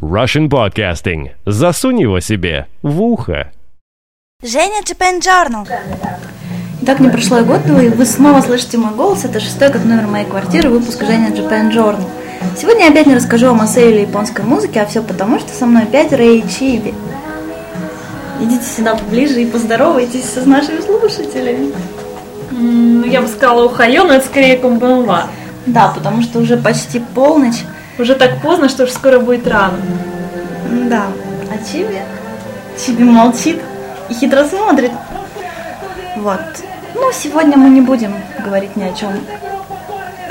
Russian Podcasting. Засунь его себе в ухо. Женя Japan Journal. Итак, не прошло и год, и вы снова слышите мой голос. Это шестой как номер моей квартиры, выпуск Женя Japan Journal. Сегодня я опять не расскажу о Массе или японской музыке, а все потому, что со мной опять Рэй Чиби. Идите сюда поближе и поздоровайтесь с нашими слушателями. Ну, я бы сказала ухайо, но это скорее комбанва. Да, потому что уже почти полночь. Уже так поздно, что уж скоро будет рано. Да. А Чиби? Чиби молчит и хитро смотрит. Вот. Ну, сегодня мы не будем говорить ни о чем.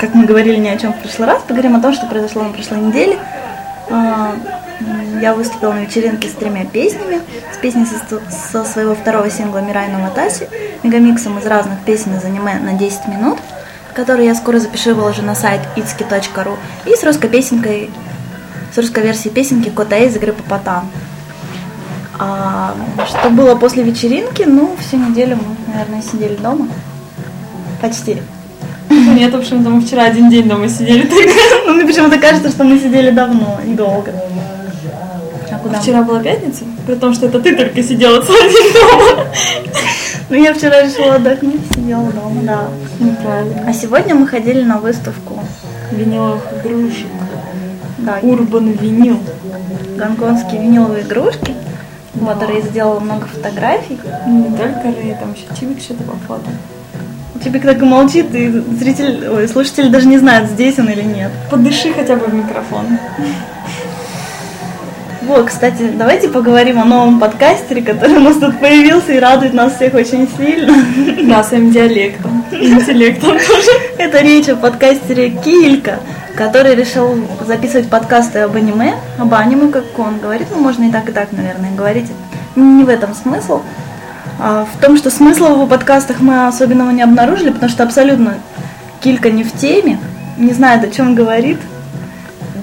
Как мы говорили ни о чем в прошлый раз, поговорим о том, что произошло на прошлой неделе. А, Я выступила на вечеринке с тремя песнями. С песней со, со своего второго сингла «Мирай на Ватаси», мегамиксом из разных песен из аниме на 10 минут, который я скоро запишу и выложу на сайт itski.ru, и с русской песенкой, с русской версией песенки Кота из игры Папатан. А что было после вечеринки? Ну, всю неделю мы, наверное, сидели дома. Почти. Нет, почему-то мы вчера один день дома сидели. Ну, мне почему-то кажется, что мы сидели давно и долго. А куда? Вчера была пятница, при том, что это ты только сидела целый день дома. Ну, я вчера решила отдохнуть, сидела дома, да. Неправильно. А сегодня мы ходили на выставку. Виниловых игрушек. Да, Урбан винил. гонконгские виниловые игрушки. Вот, Рэй сделала много фотографий. Не только Рэй, там еще Чивик что-то по фото. Тебе так и молчит, и зритель, ой, слушатель даже не знает, здесь он или нет. Подыши хотя бы в микрофон. Вот, кстати, давайте поговорим о новом подкастере, который у нас тут появился и радует нас всех очень сильно. Да, своим диалектом. Интеллектом тоже. Это речь о подкастере Килька, который решил записывать подкасты об аниме, об аниме, как он говорит, ну можно и так, и так, наверное, говорить. Не в этом смысл. А в том, что смысла в его подкастах мы особенного не обнаружили, потому что абсолютно Килька не в теме, не знает, о чем говорит,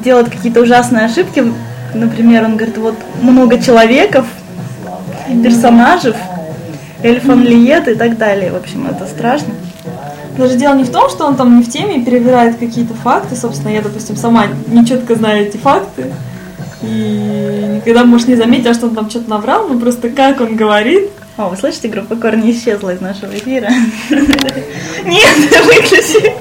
делает какие-то ужасные ошибки. Например, он говорит, вот много человеков, персонажей, эльфон лиет и так далее. В общем, это страшно. Даже дело не в том, что он там не в теме и перебирает какие-то факты. Собственно, я, допустим, сама не четко знаю эти факты. И никогда, может, не заметила, что он там что-то наврал, но просто как он говорит. О, вы слышите, группа Корни исчезла из нашего эфира. Нет, выключи.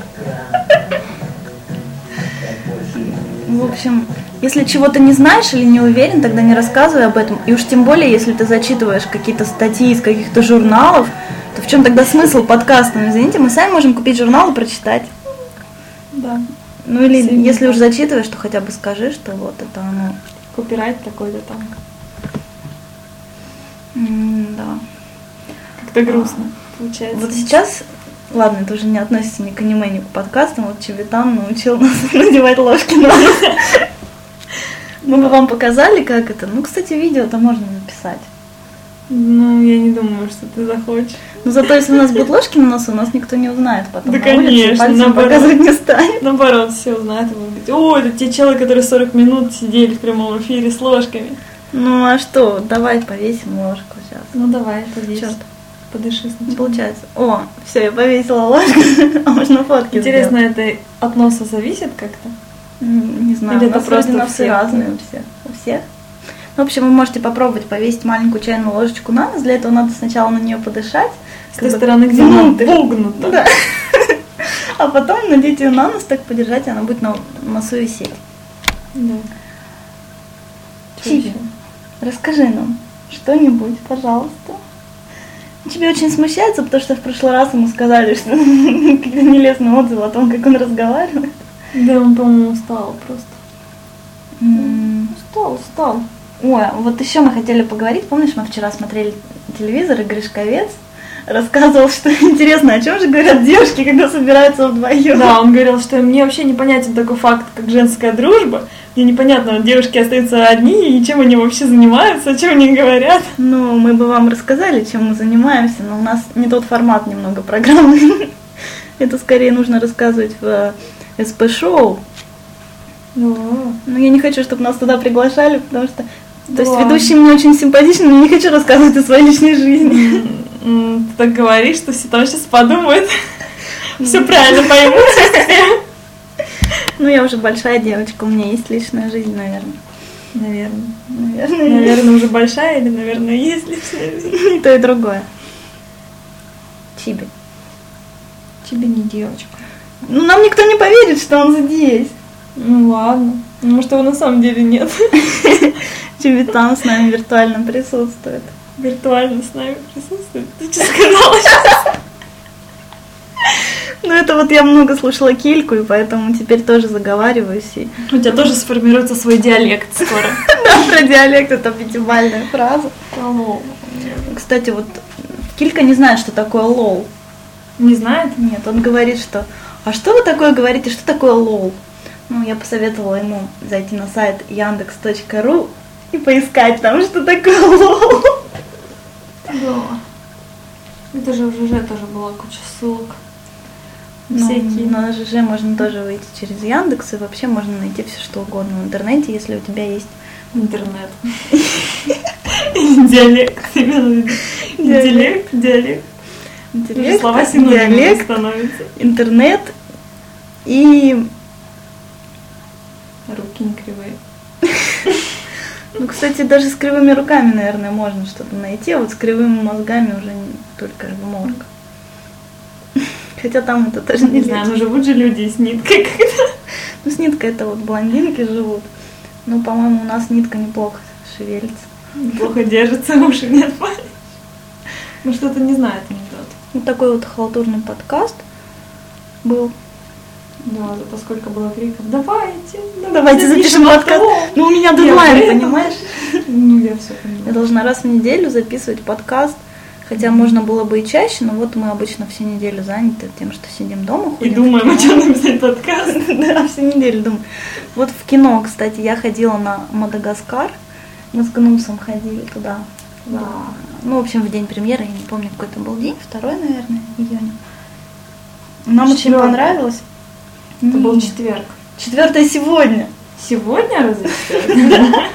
В общем, если чего-то не знаешь или не уверен, тогда не рассказывай об этом. И уж тем более, если ты зачитываешь какие-то статьи из каких-то журналов, то в чем тогда смысл подкаста? Извините, мы сами можем купить журнал и прочитать. Да. Ну или Всем если уж зачитываешь, то хотя бы скажи, что вот это оно. Копирайт такой-то там. М, Да. Как-то грустно получается. Вот сейчас, ладно, это уже не относится ни к аниме, ни к подкастам, вот Чевитан научил нас надевать ложки на. Мы бы вам показали, как это. Ну, кстати, видео-то можно записать. Ну, я не думаю, что ты захочешь. Но зато если у нас будут ложки на носу, нас никто не узнает потом. Да, на улице, конечно, пальцем наоборот. показывать не станет. Наоборот, все узнают и будут говорить, о, это те челы, которые 40 минут сидели в прямом эфире с ложками. Ну а что, давай повесим ложку сейчас. Ну давай, повесь. Чёрт. Подыши сначала. получается. О, все, я повесила ложку. А можно фотки Интересно, это от носа зависит как-то? Не знаю, Или это просто у все разные у всех. У всех. Ну, в общем, вы можете попробовать повесить маленькую чайную ложечку на нос. Для этого надо сначала на нее подышать. С той стороны, где она вогнута. Да. А потом надеть ее на нос, так подержать, и она будет на носу висеть. Да. Ещё? расскажи нам что-нибудь, пожалуйста. Тебя очень смущается, потому что в прошлый раз ему сказали, что какие-то нелестные отзывы о том, как он разговаривает. Да, он, по-моему, устал просто. Устал, устал. Ой, вот еще мы хотели поговорить. Помнишь, мы вчера смотрели телевизор, и Гришковец рассказывал, что интересно, о чем же говорят девушки, когда собираются вдвоем. Да, он говорил, что мне вообще непонятен такой факт, как женская дружба. Мне непонятно, девушки остаются одни, и чем они вообще занимаются, о чем они говорят. Ну, мы бы вам рассказали, чем мы занимаемся, но у нас не тот формат немного программы. Это скорее нужно рассказывать в СП-шоу. Ну, Но я не хочу, чтобы нас туда приглашали, потому что... То есть ведущий мне очень симпатичный, но не хочу рассказывать о своей личной жизни. ты так говоришь, что все там сейчас подумают. Все правильно поймут. Ну, я уже большая девочка, у меня есть личная жизнь, наверное. Наверное. Наверное, Наверное, уже большая или, наверное, если все. и то, и другое. Чиби. Тебе не девочка. Ну, нам никто не поверит, что он здесь. Ну ладно. Может, его на самом деле нет. Чиби там с нами виртуально присутствует. Виртуально с нами присутствует. Ты что сказала? Ну, это вот я много слушала Кильку, и поэтому теперь тоже заговариваюсь. И... У тебя тоже сформируется свой диалект скоро. Про диалект это пятибальная фраза. Кстати, вот Килька не знает, что такое лол. Не знает? Нет, он говорит, что «А что вы такое говорите? Что такое лол?» Ну, я посоветовала ему зайти на сайт яндекс.ру и поискать там, что такое лол. Да. Это же в ЖЖ тоже была куча ссылок. Ну, Всякие. на ЖЖ можно тоже выйти через Яндекс, и вообще можно найти все что угодно в интернете, если у тебя есть Интернет. Диалект. Диалект, диалект. Интеллект, Слова диалект, становятся. интернет и, Руки не кривые. ну, кстати, даже с кривыми руками, наверное, можно что-то найти, а вот с кривыми мозгами уже не- только в морг. Хотя там это тоже не Не знаю, лечит. ну живут же люди с ниткой когда. Ну, с ниткой это вот блондинки живут. Ну, по-моему, у нас нитка неплохо шевелится. Плохо держится, уши нет пальцев. Ну что-то не анекдот. Вот такой вот халтурный подкаст был. Да, зато сколько было криков. Давайте, Давайте запишем подкаст. Ну, у меня дедлайн, Я- понимаешь? Ну, я все Я понимаю. должна раз в неделю записывать подкаст. Хотя можно было бы и чаще, но вот мы обычно всю неделю заняты тем, что сидим дома, И ходим в думаем, о чем написать подкаст. Да, всю неделю думаю. Вот в кино, кстати, я ходила на Мадагаскар. Мы с Гнусом ходили туда. Да. Ну, в общем, в день премьеры, я не помню, какой это был день, второй, наверное, июня. Нам очень Четвёртый. понравилось. Это был четверг. Четвертое сегодня. Сегодня разве?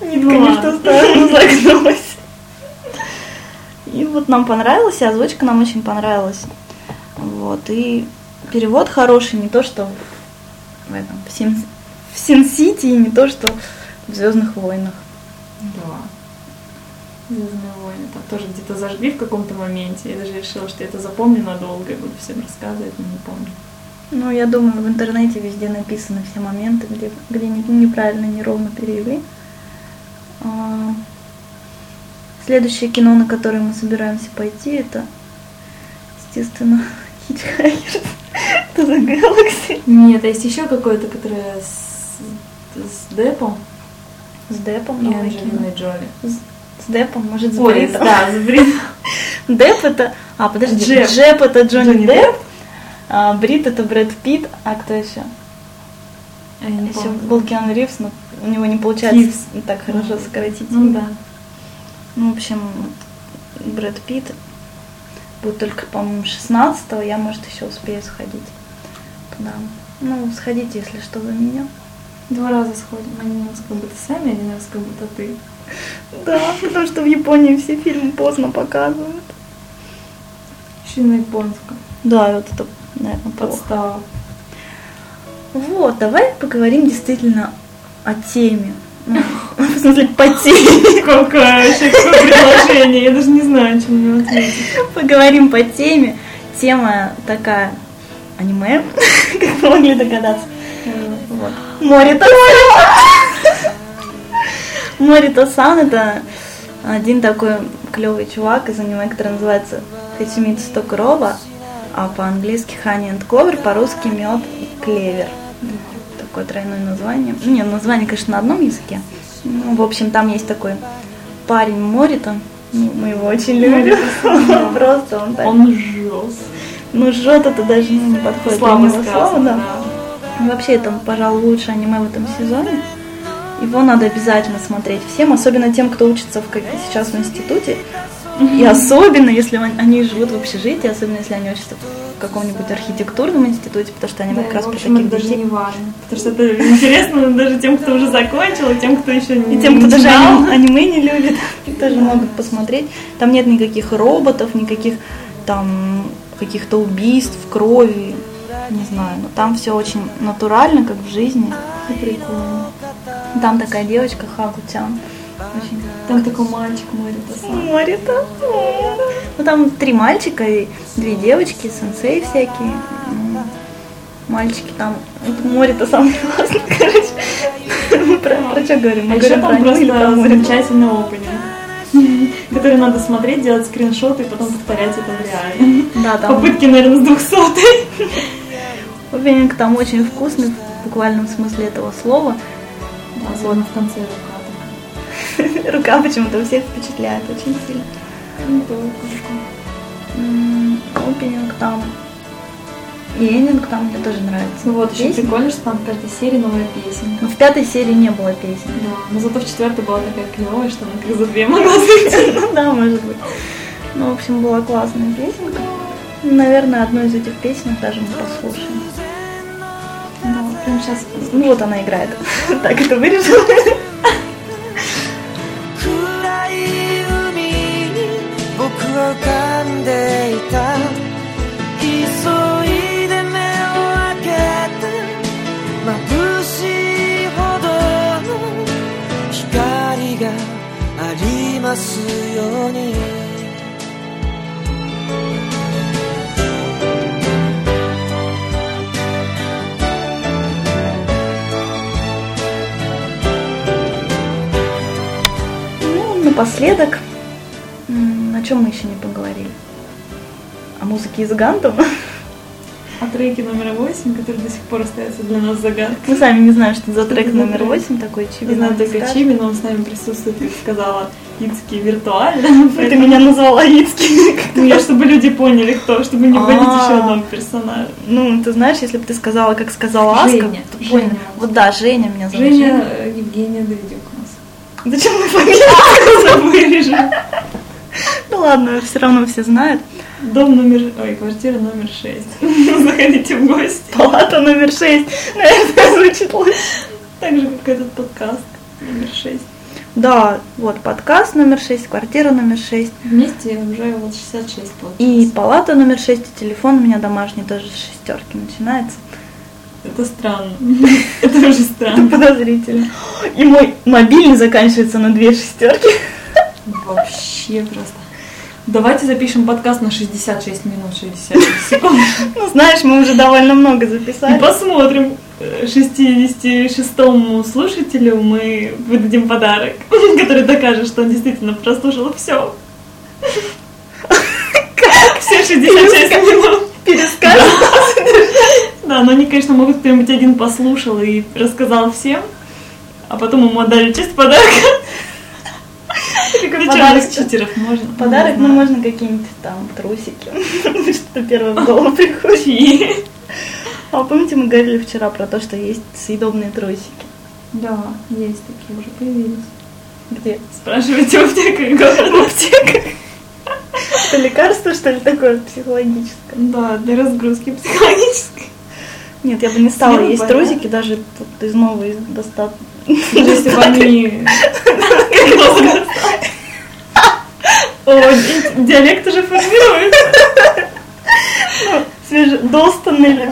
Нитка Ну не в ту сторону загнулась. И вот нам понравилось, и озвучка нам очень понравилась. Вот, и перевод хороший, не то, что в этом, в Син-Сити, и не то, что в Звездных войнах. Да. Звездные. Там тоже где-то зажгли в каком-то моменте. Я даже решила, что я это запомню надолго и буду всем рассказывать, но не помню. Ну, я думаю, в интернете везде написаны все моменты, где, где не- неправильно, неровно перевели. А, Следующее кино, на которое мы собираемся пойти, это, естественно, Hitchhiker to the Galaxy Нет, а есть еще какое-то, которое с, с Депом с Депом. и. Анджелиной Джоли. С, с Депом, может, с Ой, Бритом. да, с Брит. Деп это... А, подожди, Джеб. Джеб, это Джонни, Джонни Депп, а Брит это Брэд Питт, а кто еще? Я не Еще помню. был Киану Ривз, но у него не получается Ривз. так хорошо сократить. Ну да. Ну, в общем, Брэд Питт будет только, по-моему, 16 я, может, еще успею сходить туда. Ну, сходите, если что, за меня. Два раза сходим. Один раз как будто сами, один раз как будто ты. Да, потому что в Японии все фильмы поздно показывают. Еще на японском. Да, вот это, наверное. Подстава. Вот, давай поговорим действительно о теме. Ну, в смысле, по теме. Какое вообще какое предложение? Я даже не знаю, чем мне ответить. Поговорим по теме. Тема такая аниме, как вы могли догадаться. Вот. Морита Морита Сан это один такой клевый чувак из аниме, который называется Хачимитсу Токурова, а по-английски Honey and Clover, по-русски Мед и Клевер. Такое тройное название. Ну, нет, название, конечно, на одном языке. Ну, в общем, там есть такой парень Морита. Ну, мы его очень любим. Просто он так. Он жёст. Ну, жжет это даже ну, не подходит. Слабо для него сказано, да. Вообще, это, пожалуй, лучшее аниме в этом сезоне. Его надо обязательно смотреть всем, особенно тем, кто учится в, сейчас в институте. И особенно, если он- они живут в общежитии, особенно если они учатся в каком-нибудь архитектурном институте, потому что аниме Да, как раз про таких даже детей. не важно. Потому что это интересно даже тем, кто уже закончил, и тем, кто еще не И тем, кто даже аниме не любит, тоже могут посмотреть. Там нет никаких роботов, никаких там каких-то убийств, крови, не знаю. Но там все очень натурально, как в жизни. И прикольно. Там такая девочка Хакутян. Очень Там такой мальчик Морита Морита. Ну там три мальчика и две девочки, сенсей всякие. Ну, Мальчики там. Вот Морита самый классный, короче. Мы про, про что говорим? Мы А говорим там просто замечательный опенинг, который надо смотреть, делать скриншоты и потом повторять это в реале. Да, там Попытки, наверное, с двухсотой. опенинг там очень вкусный в буквальном смысле этого слова. Особенно в конце рука. Рука почему-то всех впечатляет очень сильно. Ну, Опенинг там. И эндинг там мне тоже нравится. Ну вот, еще прикольно, что там в каждой серии новая песенка. Но в пятой серии не было песен. Да, но зато в четвертой была такая клевая, что она как за две могла быть. Ну да, может быть. Ну, в общем, была классная песенка. Наверное, одну из этих песен даже мы послушаем. Сейчас Ну вот она играет. Так это вырежу. Напоследок, о чем мы еще не поговорили? О музыке из Гантов. А треки номер восемь, который до сих пор остается для нас загадкой. Мы сами не знаем, что за трек номер? 8 такой Не Чиби. знаю только. Чиби, но он с нами присутствует и сказала Ицки виртуально. Ты меня назвала Ицки. Ну, я, чтобы люди поняли, кто, чтобы не вводить А. еще одного персонажа. Ну, ты знаешь, если бы ты сказала, как сказала Аска, то понял. Вот да, Женя меня зовут. Женя э, Евгения Давидюк у нас. Зачем мы фамилию? Вырежем. Ну ладно, все равно все знают. Дом номер... Ой, квартира номер шесть. Заходите в гости. Палата номер 6. Наверное, звучит лучше. Так же, как этот подкаст номер шесть. Да, вот подкаст номер 6, квартира номер 6. Вместе уже вот 66 получилось. И палата номер 6, и телефон у меня домашний тоже с шестерки начинается. Это странно. Это уже Это странно. подозрительно. И мой мобильный заканчивается на две шестерки. Вообще просто. Давайте запишем подкаст на 66 минут 66 секунд. Ну, знаешь, мы уже довольно много записали. посмотрим. э, 66-му слушателю мы выдадим подарок, который докажет, что он действительно прослушал все. Все 66 минут. Перескажем. Да, но они, конечно, могут кто-нибудь один послушал и рассказал всем, а потом ему отдали. Или Подарок- из читеров можно? Подарок, ну, можно какие-нибудь там трусики. Что первое в голову приходит. А помните, мы говорили вчера про то, что есть съедобные трусики? Да, есть такие уже появились. Где? Спрашивайте у аптекаря города. аптеках. Это лекарство, что ли, такое психологическое? Да, для разгрузки психологической. Нет, я бы не стала Смело есть понятно. трусики, даже вот из нового из достаточно. Если бы они... О, ди- диалект уже формируется. Свежедостанный или...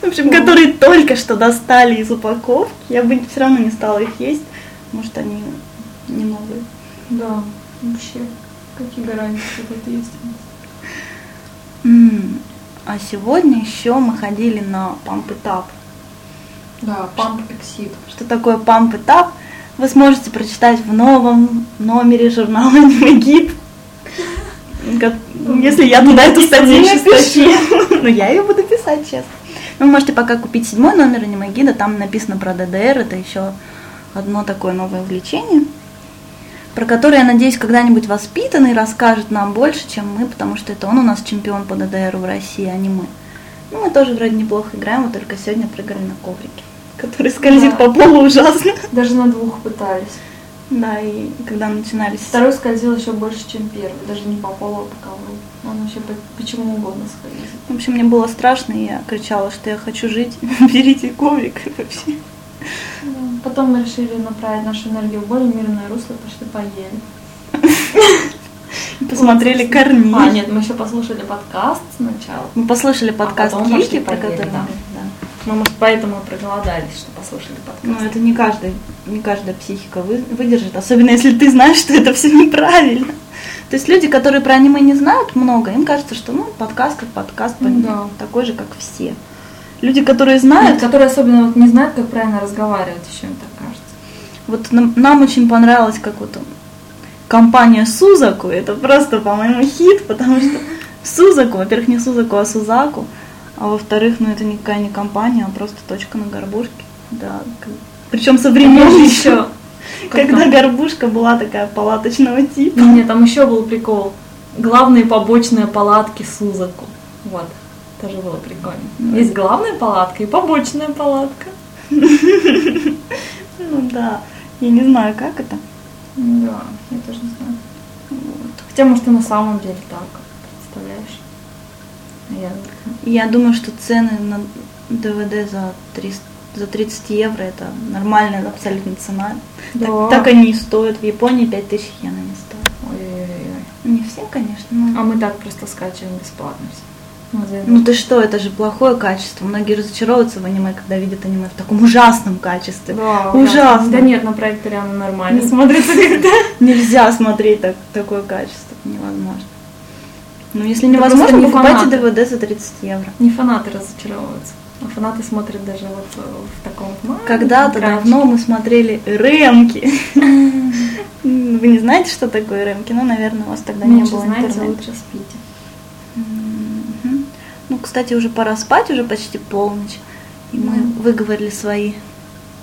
В общем, которые только что достали из упаковки, я бы все равно не стала их есть. Может, они не новые. Да, вообще. Какие гарантии, это есть? А сегодня еще мы ходили на It Up. Да, памп эксид. Что такое It Up, вы сможете прочитать в новом номере журнала. Как- Если я туда эту статью напишу. Но я ее буду писать, честно. Ну, Вы можете пока купить седьмой номер Anime Guide, там написано про ДДР, это еще одно такое новое увлечение, про которое, я надеюсь, когда-нибудь воспитанный расскажет нам больше, чем мы, потому что это он у нас чемпион по ДДР в России, а не мы. Ну, мы тоже вроде неплохо играем, вот только сегодня прыгали на коврике, который скользит Да. по полу ужасно. Даже на двух пытались. Да, и когда начинались... Второй скользил еще больше, чем первый. Даже не по полу, а по ковру. Он вообще по, почему угодно скользит. В общем, мне было страшно, и я кричала, что я хочу жить, берите коврик вообще. Потом мы решили направить нашу энергию в более мирное русло, пошли поели. Посмотрели Корней. А, нет, мы еще послушали подкаст сначала. Мы послушали подкаст потом Кики, про который... да. да. Мы, может, поэтому и проголодались, что послушали подкаст. Ну, это не каждый, не каждая психика вы- выдержит, особенно если ты знаешь, что это все неправильно. То есть люди, которые про аниме не знают много, им кажется, что ну подкаст как подкаст, Ну да. такой же, как все. Люди, которые Нет, знают, которые особенно вот не знают, как правильно разговаривать, еще им так кажется. вот нам, нам очень понравилось, как вот компания Сузаку, это просто, по-моему, хит, потому что Сузаку, во-первых, не Сузаку, а Сузаку, а во-вторых, ну это никакая не компания, а просто точка на горбушке. Да, причем со времен еще. Когда горбушка была такая палаточного типа. Не, там еще был прикол. Главные побочные палатки Сузаку. Вот. Тоже было прикольно. Есть главная палатка и побочная палатка. Ну да, я не знаю, как это. Да, я тоже не знаю. Хотя, может, и на самом деле так. Представляешь? Я... Я думаю, что цены на ДВД за 300 за 30 евро это нормальная абсолютно цена. Да. Так, так они и стоят. В Японии 5000 йен они стоят. Ой-ой-ой. Не все, конечно, но... А мы так просто скачиваем бесплатно все. Ну ты что, это же плохое качество. Многие разочаровываются в аниме, когда видят аниме в таком ужасном качестве. Да, Ужасно. Да нет, на проекторе оно нормально смотрится когда. Нельзя смотреть так, такое качество. Невозможно. Ну, если Это невозможно, не покупайте фанаты. ДВД за 30 евро. Не фанаты разочаровываются. А фанаты смотрят даже вот э, в таком Когда-то давно мы смотрели ремки. Вы не знаете, что такое ремки? Ну, наверное, у вас тогда не было интернета. лучше спите. Ну, кстати, уже пора спать, уже почти полночь. И мы Мгм. выговорили свои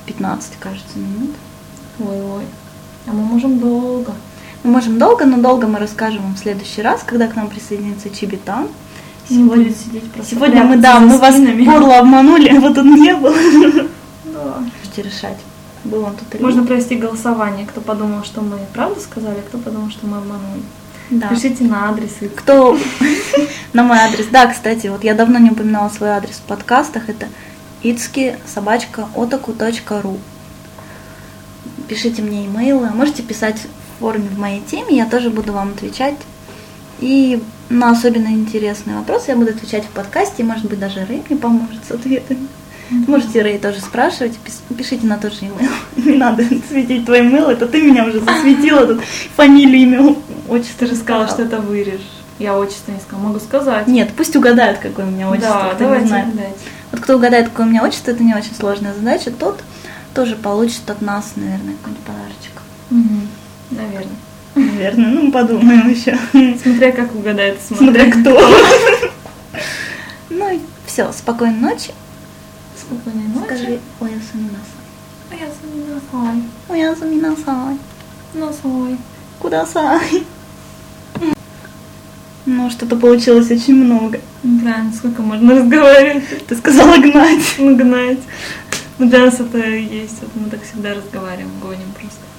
15, кажется, минут. Ой-ой. А мы можем долго. Мы можем долго, но долго мы расскажем вам в следующий раз, когда к нам присоединится Чибитан. Сегодня, сидеть просто сегодня мы, да, мы вас подло обманули, а вот он не был. Да. Можете решать, был он тут или Можно провести голосование, кто подумал, что мы правду сказали, а кто подумал, что мы обманули. Да. Пишите на адрес Кто на мой адрес? Да, кстати, вот я давно не упоминала свой адрес в подкастах. Это itsuki собачка otaku.ru. Пишите мне имейлы, можете писать в форме в моей теме, я тоже буду вам отвечать. И на особенно интересные вопросы я буду отвечать в подкасте, может быть, даже Рэй мне поможет с ответами. Можете Рэй тоже спрашивать, пишите на тот же имейл. Не надо светить твой имейл, это ты меня уже засветила, тут фамилию, имя, отчество. Же сказала, что это вырежешь. Я отчество не сказала. Могу сказать. Нет, пусть угадают, какое у меня отчество, да, давайте угадайте. Вот кто угадает, какое у меня отчество, это не очень сложная задача, тот тоже получит от нас, наверное, какой-нибудь подарочек. Мгм. Наверное. Наверное, ну подумаем еще. Смотря как угадает, Смотря кто. Ну и все, спокойной ночи. Спокойной ночи. Скажи оясуминаса. А я сомневаюсь. Оясуминасай. Ну, свой. Ну, что-то получилось очень много. Правильно, сколько можно разговаривать? Ты сказала гнать. Ну, гнать. Ну, для нас это и есть. Вот мы так всегда разговариваем, гоним просто. Да.